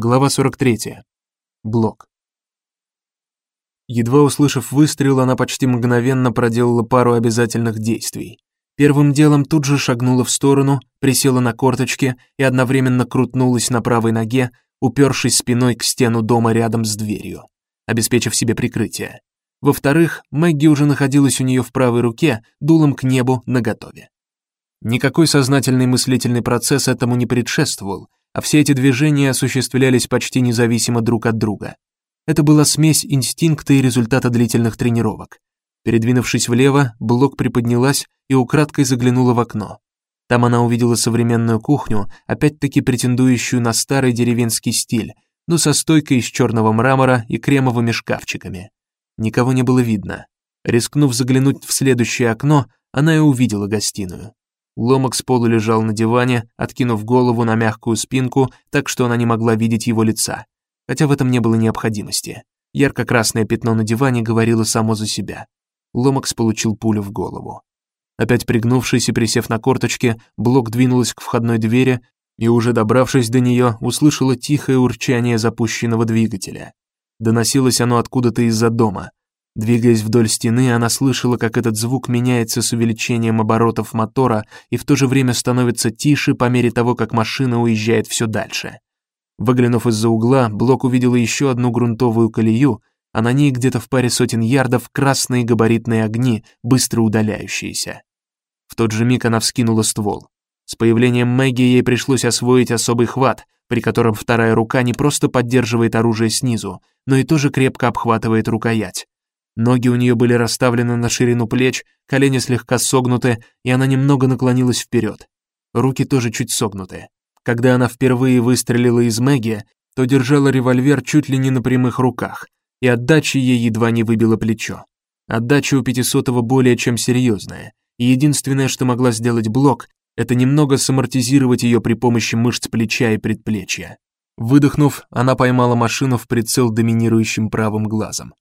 Глава 43. Блок. Едва услышав выстрел, она почти мгновенно проделала пару обязательных действий. Первым делом тут же шагнула в сторону, присела на корточки и одновременно крутнулась на правой ноге, упершись спиной к стену дома рядом с дверью, обеспечив себе прикрытие. Во-вторых, Мэгги уже находилась у нее в правой руке, дулом к небу наготове. Никакой сознательный мыслительный процесс этому не предшествовал, а все эти движения осуществлялись почти независимо друг от друга. Это была смесь инстинкта и результата длительных тренировок. Передвинувшись влево, Блок приподнялась и украдкой заглянула в окно. Там она увидела современную кухню, опять-таки претендующую на старый деревенский стиль, но со стойкой из черного мрамора и кремовыми шкафчиками. Никого не было видно. Рискнув заглянуть в следующее окно, она и увидела гостиную. Ломак с пола лежал на диване, откинув голову на мягкую спинку, так что она не могла видеть его лица. Хотя в этом не было необходимости. Ярко-красное пятно на диване говорило само за себя. Ломакс получил пулю в голову. Опять пригнувшись и присев на корточки, Блок двинулась к входной двери и, уже добравшись до нее, услышала тихое урчание запущенного двигателя. Доносилось оно откуда-то из-за дома. Двигаясь вдоль стены, она слышала, как этот звук меняется с увеличением оборотов мотора и в то же время становится тише по мере того, как машина уезжает все дальше. Выглянув из-за угла, Блок увидела еще одну грунтовую колею, а на ней где-то в паре сотен ярдов красные габаритные огни, быстро удаляющиеся. В тот же миг она вскинула ствол. С появлением Мэгги ей пришлось освоить особый хват, при котором вторая рука не просто поддерживает оружие снизу, но и тоже крепко обхватывает рукоять. Ноги у нее были расставлены на ширину плеч, колени слегка согнуты, и она немного наклонилась вперед. Руки тоже чуть согнуты. Когда она впервые выстрелила из Мэгги, то держала револьвер чуть ли не на прямых руках, и отдача ей едва не выбила плечо. Отдача у пятисотого более чем серьезная, и единственное, что могла сделать Блок, это немного самортизировать ее при помощи мышц плеча и предплечья. Выдохнув, она поймала машину в прицел доминирующим правым глазом.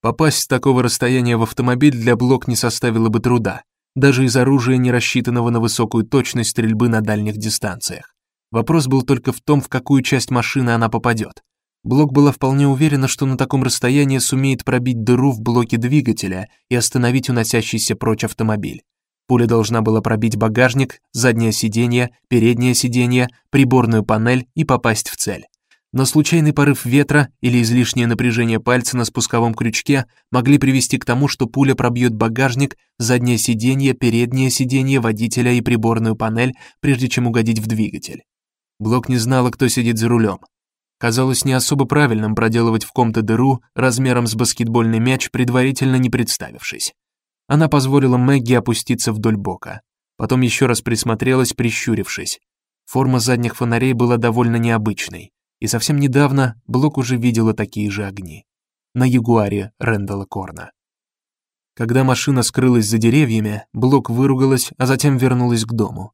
Попасть с такого расстояния в автомобиль для Блок не составило бы труда, даже из оружия, не рассчитанного на высокую точность стрельбы на дальних дистанциях. Вопрос был только в том, в какую часть машины она попадет. Блок была вполне уверена, что на таком расстоянии сумеет пробить дыру в блоке двигателя и остановить уносящийся прочь автомобиль. Пуля должна была пробить багажник, заднее сиденье, переднее сиденье, приборную панель и попасть в цель но случайный порыв ветра или излишнее напряжение пальца на спусковом крючке могли привести к тому, что пуля пробьет багажник, заднее сиденье, переднее сиденье водителя и приборную панель, прежде чем угодить в двигатель. Блок не знала, кто сидит за рулем. Казалось не особо правильным проделывать в ком-то дыру размером с баскетбольный мяч, предварительно не представившись. Она позволила Мэгги опуститься вдоль бока. Потом еще раз присмотрелась, прищурившись. Форма задних фонарей была довольно необычной и совсем недавно Блок уже видела такие же огни на Ягуаре Рэндала Корна. Когда машина скрылась за деревьями, Блок выругалась, а затем вернулась к дому.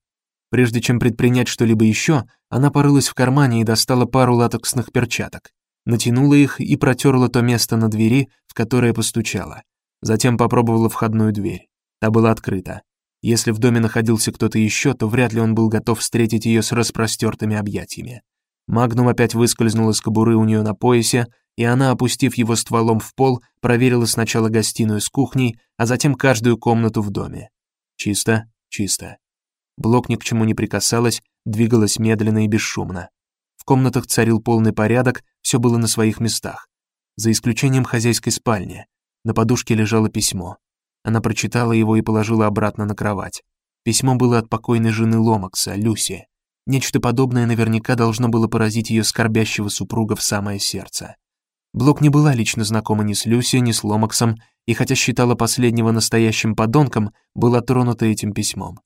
Прежде чем предпринять что-либо еще, она порылась в кармане и достала пару латексных перчаток, натянула их и протерла то место на двери, в которое постучала. Затем попробовала входную дверь. Та была открыта. Если в доме находился кто-то еще, то вряд ли он был готов встретить ее с распростертыми объятиями. Магнум опять выскользнул из кобуры у нее на поясе, и она, опустив его стволом в пол, проверила сначала гостиную с кухней, а затем каждую комнату в доме. Чисто, чисто. Блок ни к чему не прикасалась, двигалась медленно и бесшумно. В комнатах царил полный порядок, все было на своих местах. За исключением хозяйской спальни. На подушке лежало письмо. Она прочитала его и положила обратно на кровать. Письмо было от покойной жены Ломакса, Люси. Нечто подобное наверняка должно было поразить ее скорбящего супруга в самое сердце. Блок не была лично знакома ни с Люси, ни с Ломаксом, и хотя считала последнего настоящим подонком, была тронута этим письмом.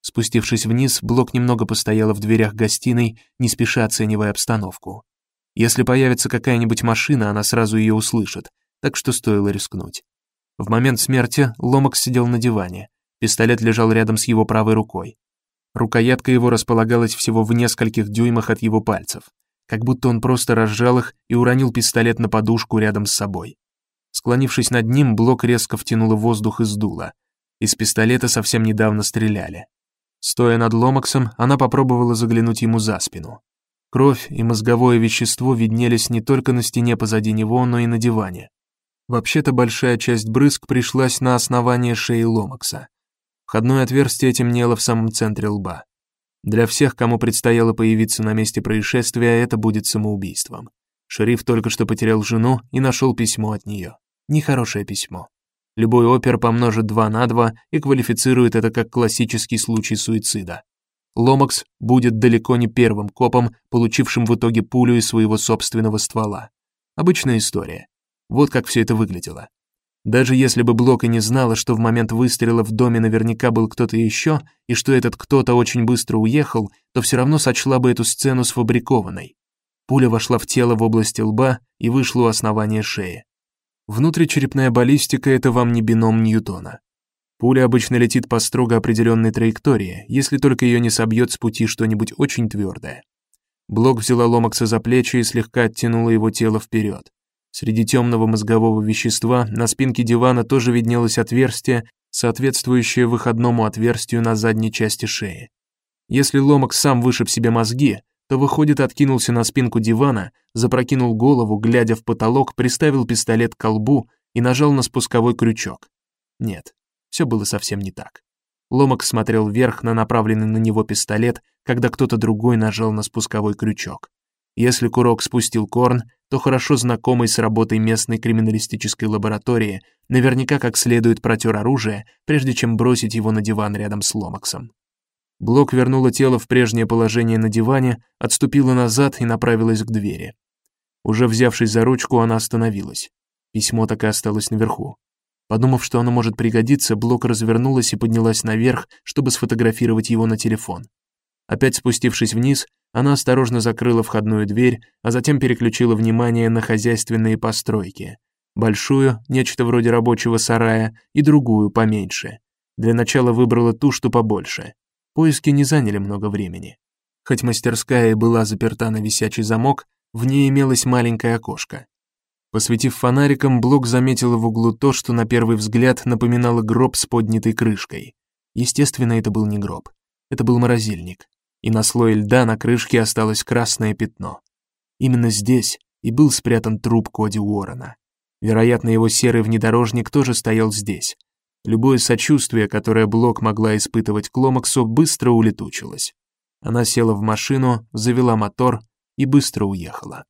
Спустившись вниз, Блок немного постояла в дверях гостиной, не спеша оценивая обстановку. Если появится какая-нибудь машина, она сразу ее услышит, так что стоило рискнуть. В момент смерти Ломакс сидел на диване. Пистолет лежал рядом с его правой рукой. Рукоятка его располагалась всего в нескольких дюймах от его пальцев, как будто он просто разжал их и уронил пистолет на подушку рядом с собой. Склонившись над ним, Блок резко втянула воздух из дула. Из пистолета совсем недавно стреляли. Стоя над Ломаксом, она попробовала заглянуть ему за спину. Кровь и мозговое вещество виднелись не только на стене позади него, но и на диване. Вообще-то большая часть брызг пришлась на основание шеи Ломакса. Входное отверстие темнело в самом центре лба. Для всех, кому предстояло появиться на месте происшествия, это будет самоубийством. Шериф только что потерял жену и нашел письмо от нее. Нехорошее письмо. Любой опер помножит 2 на 2 и квалифицирует это как классический случай суицида. Ломакс будет далеко не первым копом, получившим в итоге пулю из своего собственного ствола. Обычная история. Вот как все это выглядело. Даже если бы Блок и не знала, что в момент выстрела в доме наверняка был кто-то еще, и что этот кто-то очень быстро уехал, то все равно сочла бы эту сцену сфабрикованной. Пуля вошла в тело в области лба и вышла у основания шеи. Внутричерепная баллистика это вам не бином Ньютона. Пуля обычно летит по строго определенной траектории, если только ее не собьет с пути что-нибудь очень твердое. Блок взяла Ломакса за плечи и слегка оттянула его тело вперед. Среди темного мозгового вещества на спинке дивана тоже виднелось отверстие, соответствующее выходному отверстию на задней части шеи. Если Ломакс сам вышиб себе мозги, то выходит, откинулся на спинку дивана, запрокинул голову, глядя в потолок, приставил пистолет к колбу и нажал на спусковой крючок. Нет, все было совсем не так. Ломак смотрел вверх на направленный на него пистолет, когда кто-то другой нажал на спусковой крючок. Если курок спустил Корн, то хорошо знакомый с работой местной криминалистической лаборатории, наверняка как следует протер оружие, прежде чем бросить его на диван рядом с Ломаксом. Блок вернула тело в прежнее положение на диване, отступила назад и направилась к двери. Уже взявшись за ручку, она остановилась. Письмо так и осталось наверху. Подумав, что оно может пригодиться, Блок развернулась и поднялась наверх, чтобы сфотографировать его на телефон. Опять спустившись вниз, она осторожно закрыла входную дверь, а затем переключила внимание на хозяйственные постройки. Большую, нечто вроде рабочего сарая, и другую, поменьше. Для начала выбрала ту, что побольше. Поиски не заняли много времени. Хоть мастерская и была заперта на висячий замок, в ней имелось маленькое окошко. Посветив фонариком, Блок заметила в углу то, что на первый взгляд напоминало гроб с поднятой крышкой. Естественно, это был не гроб. Это был морозильник и на слое льда на крышке осталось красное пятно. Именно здесь и был спрятан труп Коди Уоррена. Вероятно, его серый внедорожник тоже стоял здесь. Любое сочувствие, которое Блок могла испытывать к Ломаксу, быстро улетучилось. Она села в машину, завела мотор и быстро уехала.